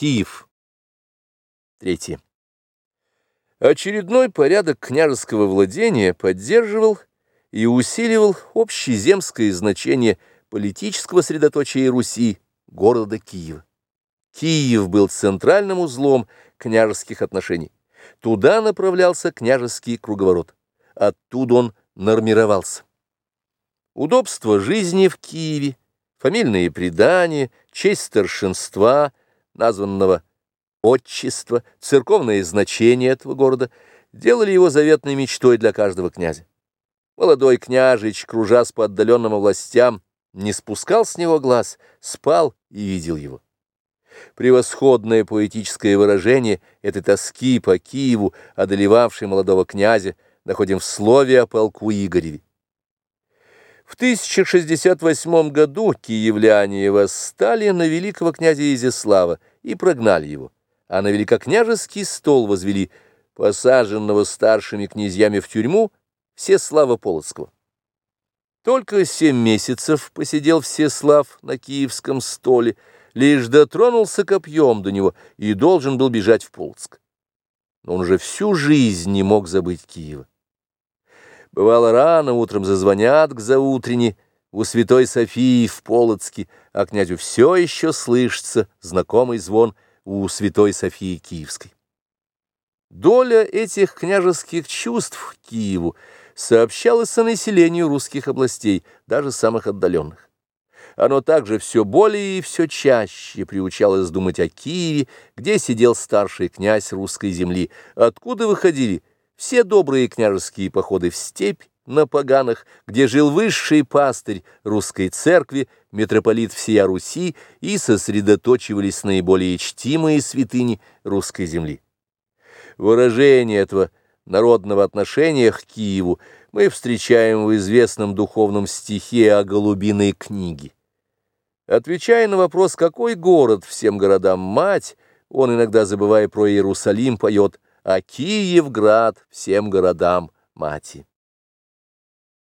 Киев. Третье. Очередной порядок княжеского владения поддерживал и усиливал общеземское значение политического средоточия Руси, города Киева. Киев был центральным узлом княжеских отношений. Туда направлялся княжеский круговорот. Оттуда он нормировался. Удобство жизни в Киеве, фамильные предания, честь старшинства, названного отчество, церковное значение этого города делали его заветной мечтой для каждого князя. Молодой княжич, кружась по отдаленным областям, не спускал с него глаз, спал и видел его. Превосходное поэтическое выражение этой тоски по Киеву, одолевавшей молодого князя, находим в слове о полку Игореве. В 1068 году киевляне восстали на великого князя Изяслава и прогнали его, а на великокняжеский стол возвели посаженного старшими князьями в тюрьму Всеслава Полоцкого. Только семь месяцев посидел Всеслав на киевском столе, лишь дотронулся копьем до него и должен был бежать в Полоцк. Но он уже всю жизнь не мог забыть Киева. Бывало, рано утром зазвонят к заутренне у святой Софии в Полоцке, а князю все еще слышится знакомый звон у святой Софии Киевской. Доля этих княжеских чувств Киеву сообщалось о населению русских областей, даже самых отдаленных. Оно также все более и все чаще приучалось думать о Киеве, где сидел старший князь русской земли, откуда выходили все добрые княжеские походы в степь на поганах, где жил высший пастырь русской церкви, митрополит всея Руси, и сосредоточивались наиболее чтимые святыни русской земли. Выражение этого – народного отношения к Киеву мы встречаем в известном духовном стихе о голубиной книге. Отвечая на вопрос, какой город всем городам мать, он, иногда забывая про Иерусалим, поет «А Киевград всем городам мати».